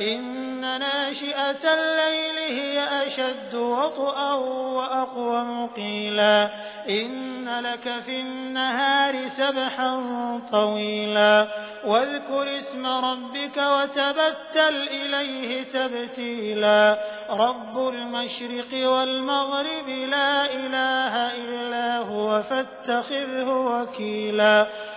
إن ناشئة الليل هي أشد وطئا وأقوم قيلا إن لك في النهار سبحا طويلا. واذكر اسم ربك وتبتل إليه تبتيلا. رب المشرق والمغرب لا إله إلا هو فاتخذه وكيلا.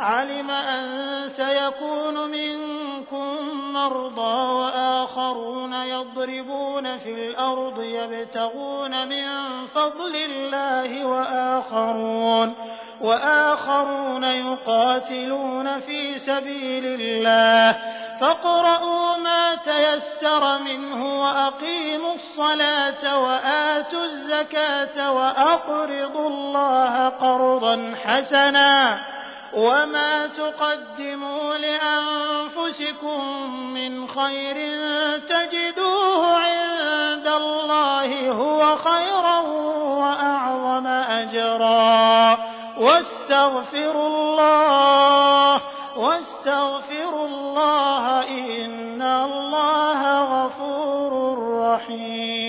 علم أن سيكون منكم مرضى وآخرون يضربون في الأرض يبتغون من فضل الله وآخرون وآخرون يقاتلون في سبيل الله فاقرؤوا ما تيسر منه وأقيموا الصلاة وآتوا الزكاة وأقرضوا الله قرضا حسنا وما تقدموا لأنفسكم من خير تجدوه عند الله هو خيرا وأعظم أجرا واستغفروا الله واستغفروا الله إن الله غفور رحيم